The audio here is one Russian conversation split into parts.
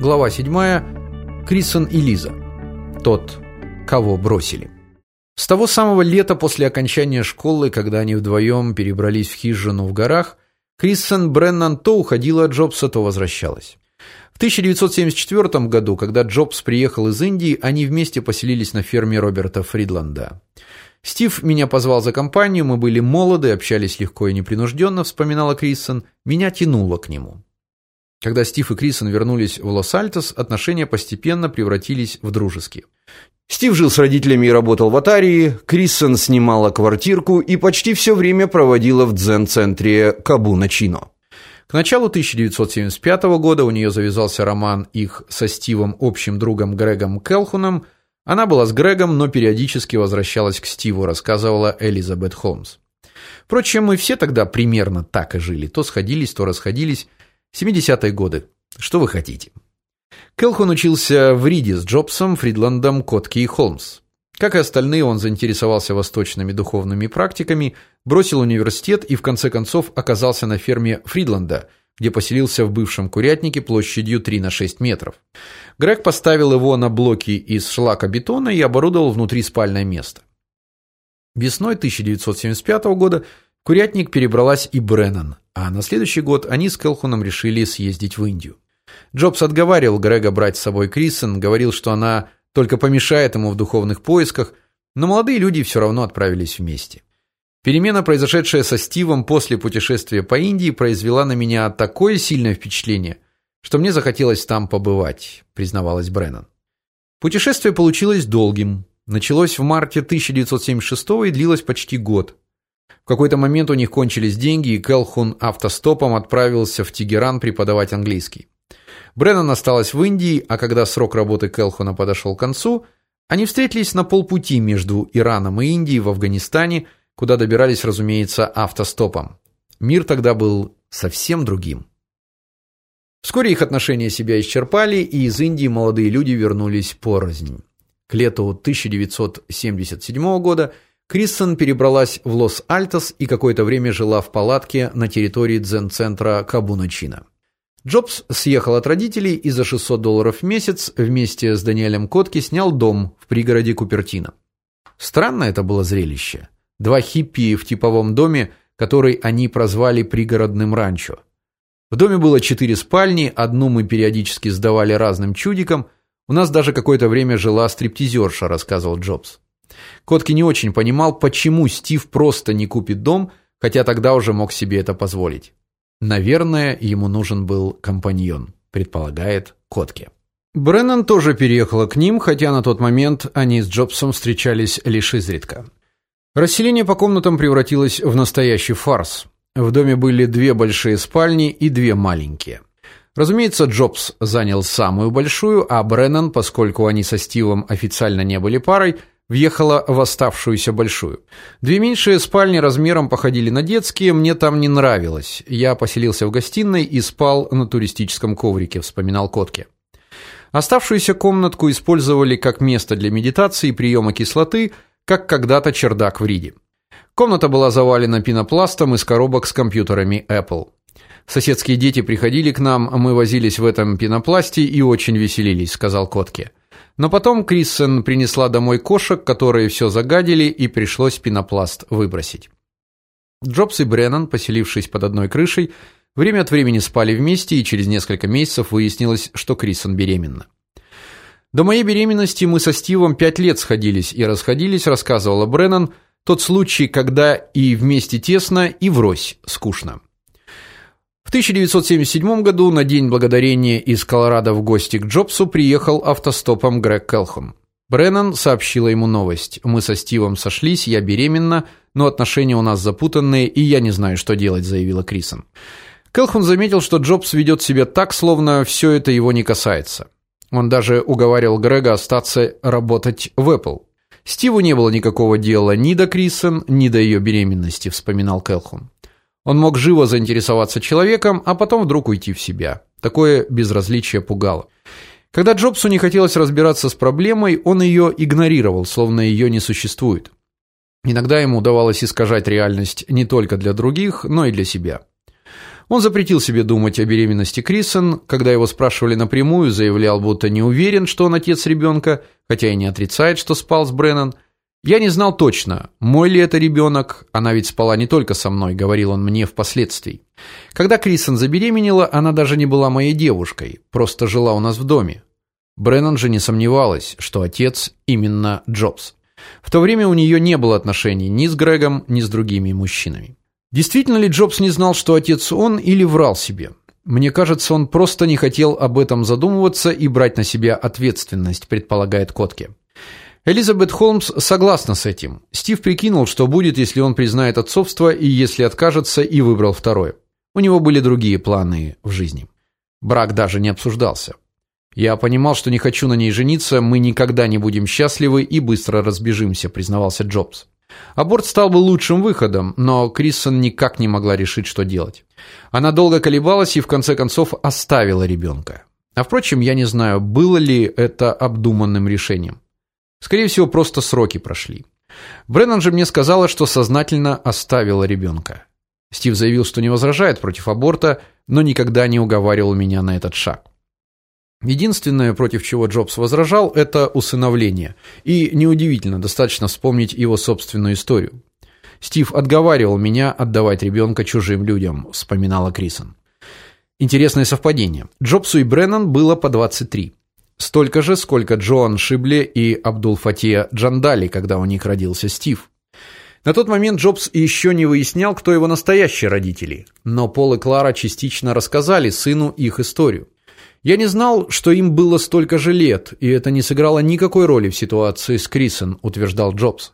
Глава 7. Крисон и Лиза. Тот, кого бросили. С того самого лета после окончания школы, когда они вдвоем перебрались в хижину в горах, Крисон Бреннан то уходила от Джобса, то возвращалась. В 1974 году, когда Джобс приехал из Индии, они вместе поселились на ферме Роберта Фридланда. Стив меня позвал за компанию, мы были молоды, общались легко и непринужденно», — вспоминала Крисон. Меня тянуло к нему. Когда Стив и Крисон вернулись в Лос-Альтос, отношения постепенно превратились в дружеские. Стив жил с родителями и работал в Атарии, Крисон снимала квартирку и почти все время проводила в дзен-центре Кабуна-Чино. К началу 1975 года у нее завязался роман их со Стивом общим другом Грегом Келхуном. Она была с Грегом, но периодически возвращалась к Стиву, рассказывала Элизабет Холмс. Впрочем, мы все тогда примерно так и жили, то сходились, то расходились. 70-е годы. Что вы хотите? Келхун учился в Риде с Джобсом, Фридландом, Котки и Холмс. Как и остальные, он заинтересовался восточными духовными практиками, бросил университет и в конце концов оказался на ферме Фридланда, где поселился в бывшем курятнике площадью 3 на 6 метров. Грег поставил его на блоки из шлакобетона и оборудовал внутри спальное место. Весной 1975 года курятник перебралась и Бреннан, а на следующий год они с Келхуном решили съездить в Индию. Джобс отговаривал Грега брать с собой Крисон, говорил, что она только помешает ему в духовных поисках, но молодые люди все равно отправились вместе. Перемена, произошедшая со Стивом после путешествия по Индии, произвела на меня такое сильное впечатление, что мне захотелось там побывать, признавалась Бреннан. Путешествие получилось долгим. Началось в марте 1976 и длилось почти год. В какой-то момент у них кончились деньги, и Келхун автостопом отправился в Тегеран преподавать английский. Бреннан осталась в Индии, а когда срок работы Келхуна подошел к концу, они встретились на полпути между Ираном и Индией в Афганистане, куда добирались, разумеется, автостопом. Мир тогда был совсем другим. Вскоре их отношения себя исчерпали, и из Индии молодые люди вернулись порознь. К лету 1977 года Криссон перебралась в Лос-Альтос и какое-то время жила в палатке на территории дзен-центра Кабуна-Чина. Джобс съехал от родителей и за 600 долларов в месяц вместе с Даниэлем Котки снял дом в пригороде Купертино. Странно это было зрелище. Два хиппи в типовом доме, который они прозвали пригородным ранчо. В доме было четыре спальни, одну мы периодически сдавали разным чудикам. У нас даже какое-то время жила стриптизерша, рассказывал Джобс. Котки не очень понимал, почему Стив просто не купит дом, хотя тогда уже мог себе это позволить. Наверное, ему нужен был компаньон, предполагает Котки. Бреннан тоже переехала к ним, хотя на тот момент они с Джобсом встречались лишь изредка. Расселение по комнатам превратилось в настоящий фарс. В доме были две большие спальни и две маленькие. Разумеется, Джобс занял самую большую, а Бреннан, поскольку они со Стивом официально не были парой, въехала в оставшуюся большую. Две меньшие спальни размером походили на детские, мне там не нравилось. Я поселился в гостиной и спал на туристическом коврике, вспоминал Котки. Оставшуюся комнатку использовали как место для медитации и приема кислоты, как когда-то чердак в Риде. Комната была завалена пенопластом из коробок с компьютерами Apple. Соседские дети приходили к нам, мы возились в этом пенопласте и очень веселились, сказал Котки. Но потом Криссен принесла домой кошек, которые все загадили, и пришлось пенопласт выбросить. Джобс и Бреннан, поселившись под одной крышей, время от времени спали вместе, и через несколько месяцев выяснилось, что Криссен беременна. До моей беременности мы со Стивом пять лет сходились и расходились, рассказывала Бреннан, тот случай, когда и вместе тесно, и врозь скучно. В 1977 году на День благодарения из Колорадо в гости к Джобсу приехал автостопом Грег Келхом. Бреннан сообщила ему новость. Мы со Стивом сошлись, я беременна, но отношения у нас запутанные, и я не знаю, что делать, заявила Крисон. Келхун заметил, что Джобс ведет себя так, словно все это его не касается. Он даже уговаривал Грега остаться работать в Apple. Стиву не было никакого дела ни до Крисон, ни до ее беременности, вспоминал Келхун. Он мог живо заинтересоваться человеком, а потом вдруг уйти в себя. Такое безразличие пугало. Когда Джобсу не хотелось разбираться с проблемой, он ее игнорировал, словно ее не существует. Иногда ему удавалось искажать реальность не только для других, но и для себя. Он запретил себе думать о беременности Крисон, когда его спрашивали напрямую, заявлял, будто не уверен, что он отец ребенка, хотя и не отрицает, что спал с Бреннан. Я не знал точно, мой ли это ребенок, она ведь спала не только со мной, говорил он мне впоследствии. Когда Крисон забеременела, она даже не была моей девушкой, просто жила у нас в доме. Бреннан же не сомневалась, что отец именно Джобс. В то время у нее не было отношений ни с Грегом, ни с другими мужчинами. Действительно ли Джобс не знал, что отец он, или врал себе? Мне кажется, он просто не хотел об этом задумываться и брать на себя ответственность, предполагает Котке. Элизабет Холмс согласна с этим. Стив прикинул, что будет, если он признает отцовство и если откажется и выбрал второе. У него были другие планы в жизни. Брак даже не обсуждался. Я понимал, что не хочу на ней жениться, мы никогда не будем счастливы и быстро разбежимся, признавался Джобс. Аборт стал бы лучшим выходом, но Криссон никак не могла решить, что делать. Она долго колебалась и в конце концов оставила ребенка. А впрочем, я не знаю, было ли это обдуманным решением. Скорее всего, просто сроки прошли. Бреннан же мне сказала, что сознательно оставила ребенка. Стив заявил, что не возражает против аборта, но никогда не уговаривал меня на этот шаг. Единственное, против чего Джобс возражал это усыновление. И неудивительно, достаточно вспомнить его собственную историю. Стив отговаривал меня отдавать ребенка чужим людям, вспоминала Крисон. Интересное совпадение. Джобсу и Бреннан было по 23. Столько же, сколько Джоан Шибли и Абдул-Фатия Джандали, когда у них родился Стив. На тот момент Джобс еще не выяснял, кто его настоящие родители, но Пол и Клара частично рассказали сыну их историю. Я не знал, что им было столько же лет, и это не сыграло никакой роли в ситуации с Крисен, утверждал Джобс.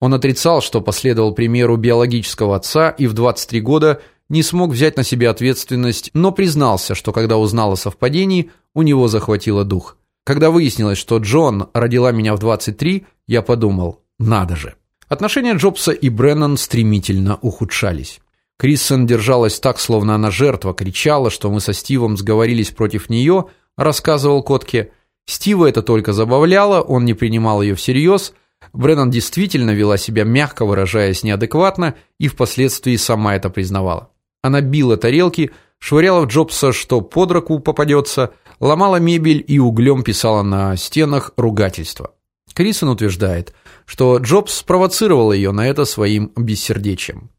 Он отрицал, что последовал примеру биологического отца и в 23 года не смог взять на себя ответственность, но признался, что когда узнал о совпадении, у него захватило дух. Когда выяснилось, что Джон родила меня в 23, я подумал: надо же. Отношения Джобса и Бреннан стремительно ухудшались. Криссон держалась так, словно она жертва, кричала, что мы со Стивом сговорились против нее, рассказывал Котке. Стива это только забавляло, он не принимал ее всерьез. Бреннан действительно вела себя мягко, выражаясь неадекватно, и впоследствии сама это признавала. Она била тарелки, швыряла в Джобса, что под руку попадется, ломала мебель и углем писала на стенах ругательства. Крисон утверждает, что Джобс спровоцировал ее на это своим бессердечием.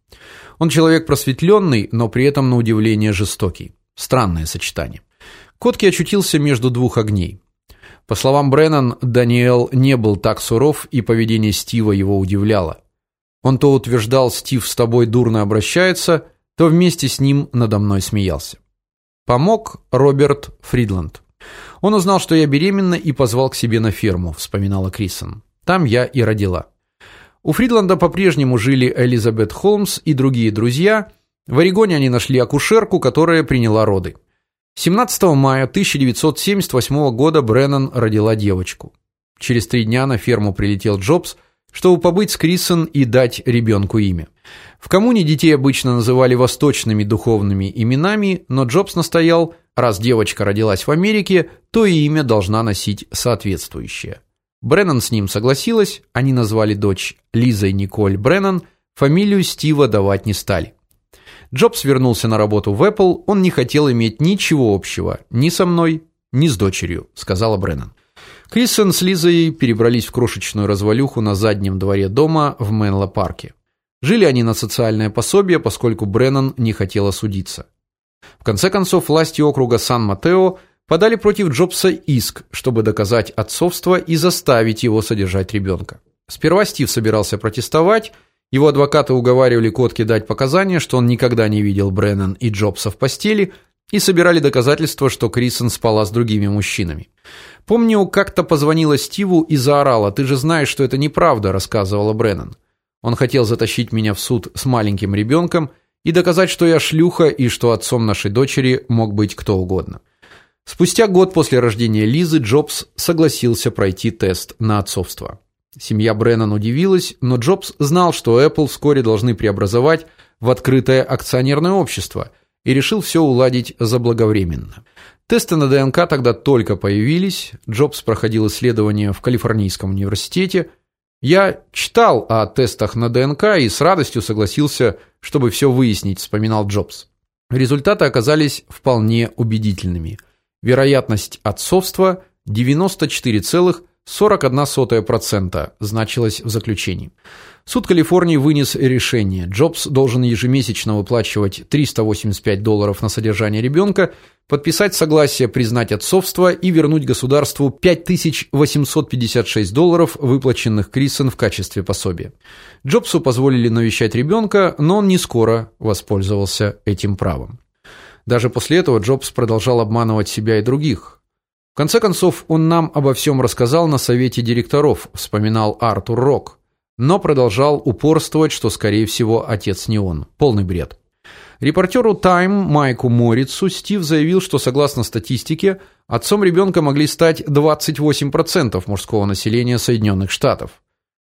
Он человек просветленный, но при этом на удивление жестокий. Странное сочетание. Котки очутился между двух огней. По словам Бреннан, Даниэл не был так суров, и поведение Стива его удивляло. Он то утверждал, Стив с тобой дурно обращается, то вместе с ним надо мной смеялся. Помог Роберт Фридланд. Он узнал, что я беременна и позвал к себе на ферму, вспоминала Крисон. Там я и родила. У Фридланда по-прежнему жили Элизабет Холмс и другие друзья. В Орегоне они нашли акушерку, которая приняла роды. 17 мая 1978 года Бреннан родила девочку. Через три дня на ферму прилетел Джобс, чтобы побыть с Крисон и дать ребенку имя. В коммуне детей обычно называли восточными духовными именами, но Джобс настоял, раз девочка родилась в Америке, то и имя должна носить соответствующее. Бреннан с ним согласилась, они назвали дочь Лизой Николь Бреннан, фамилию Стива давать не стали. Джобс вернулся на работу в Apple, он не хотел иметь ничего общего ни со мной, ни с дочерью, сказала Бреннан. Крисон с Лизой перебрались в крошечную развалюху на заднем дворе дома в Менло-парке. Жили они на социальное пособие, поскольку Бреннан не хотела судиться. В конце концов, власти округа Сан-Матео подали против Джобса иск, чтобы доказать отцовство и заставить его содержать ребенка. Сперва Стив собирался протестовать, его адвокаты уговаривали Котки дать показания, что он никогда не видел Бреннан и Джобса в постели, и собирали доказательства, что Крисон спала с другими мужчинами. Помню, как-то позвонила Стиву и заорала: "Ты же знаешь, что это неправда", рассказывала Бреннан. Он хотел затащить меня в суд с маленьким ребенком и доказать, что я шлюха и что отцом нашей дочери мог быть кто угодно. Спустя год после рождения Лизы Джобс согласился пройти тест на отцовство. Семья Бреннан удивилась, но Джобс знал, что Apple вскоре должны преобразовать в открытое акционерное общество и решил все уладить заблаговременно. Тесты на ДНК тогда только появились. Джобс проходил исследования в Калифорнийском университете, я читал о тестах на ДНК и с радостью согласился, чтобы все выяснить, вспоминал Джобс. Результаты оказались вполне убедительными. Вероятность отцовства 94,41% значилось в заключении. Суд Калифорнии вынес решение. Джобс должен ежемесячно выплачивать 385 долларов на содержание ребенка, подписать согласие признать отцовство и вернуть государству 5856 долларов, выплаченных Крисон в качестве пособия. Джобсу позволили навещать ребенка, но он не скоро воспользовался этим правом. Даже после этого Джобс продолжал обманывать себя и других. В конце концов, он нам обо всем рассказал на совете директоров, вспоминал Артур Рок но продолжал упорствовать, что скорее всего отец не он. Полный бред. Репортеру Time Майку Морицу Стив заявил, что согласно статистике, отцом ребенка могли стать 28% мужского населения Соединенных Штатов.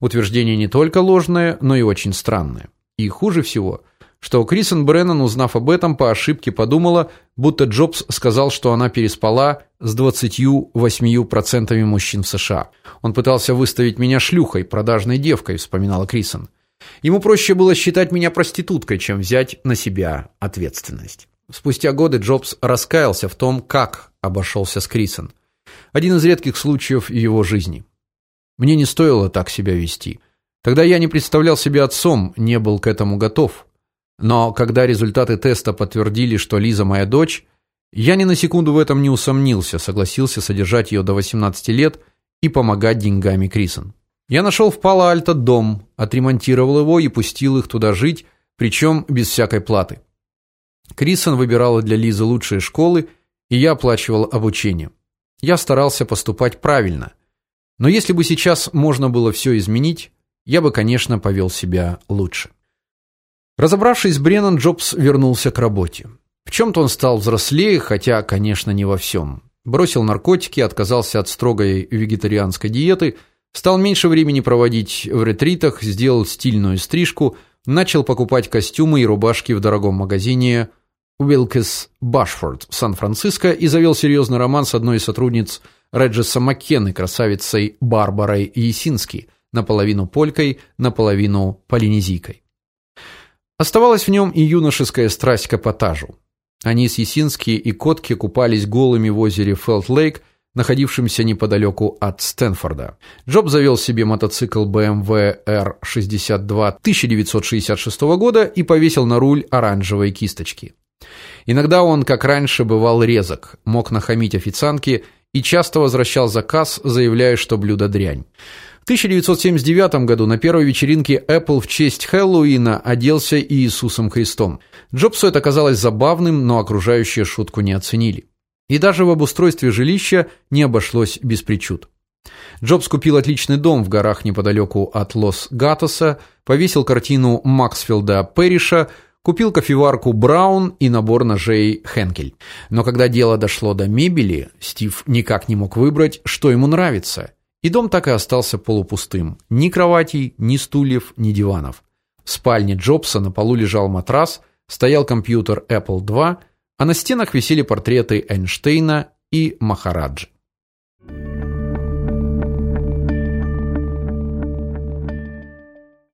Утверждение не только ложное, но и очень странное. И хуже всего, что Крисен Бреннан, узнав об этом, по ошибке подумала, будто Джобс сказал, что она переспала с 28% мужчин в США. Он пытался выставить меня шлюхой, продажной девкой, вспоминала Крисен. Ему проще было считать меня проституткой, чем взять на себя ответственность. Спустя годы Джобс раскаялся в том, как обошелся с Крисен. Один из редких случаев его жизни. Мне не стоило так себя вести. Тогда я не представлял себя отцом, не был к этому готов. Но когда результаты теста подтвердили, что Лиза моя дочь, я ни на секунду в этом не усомнился, согласился содержать ее до 18 лет и помогать деньгами Крисен. Я нашел в Пало-Альто дом, отремонтировал его и пустил их туда жить, причем без всякой платы. Крисен выбирала для Лизы лучшие школы, и я оплачивал обучение. Я старался поступать правильно. Но если бы сейчас можно было все изменить, я бы, конечно, повел себя лучше. Разобравшись с Бреннан, Джобс вернулся к работе. В чем то он стал взрослее, хотя, конечно, не во всем. Бросил наркотики, отказался от строгой вегетарианской диеты, стал меньше времени проводить в ретритах, сделал стильную стрижку, начал покупать костюмы и рубашки в дорогом магазине Wilkes Bashford в Сан-Франциско и завел серьезный роман с одной из сотрудниц Реджеса Маккены, красавицей Барбарой Есински, наполовину полькой, наполовину полинезийкой. Оставалась в нем и юношеская страсть к эпатажу. Они с Есински и Котки купались голыми в озере Фелт-Лейк, находившемся неподалеку от Стэнфорда. Джоб завел себе мотоцикл BMW R62 1966 года и повесил на руль оранжевые кисточки. Иногда он, как раньше, бывал резок, мог нахамить официантке и часто возвращал заказ, заявляя, что блюдо дрянь. В 1979 году на первой вечеринке Apple в честь Хэллоуина оделся Иисусом Христом. Джобсу это казалось забавным, но окружающие шутку не оценили. И даже в обустройстве жилища не обошлось без причуд. Джобс купил отличный дом в горах неподалеку от Лос-Гатоса, повесил картину Максфилда Перриша, купил кофеварку Браун и набор ножей Хенкель. Но когда дело дошло до мебели, Стив никак не мог выбрать, что ему нравится. И дом так и остался полупустым. Ни кроватей, ни стульев, ни диванов. В спальне Джобса на полу лежал матрас, стоял компьютер Apple II, а на стенах висели портреты Эйнштейна и Махараджи.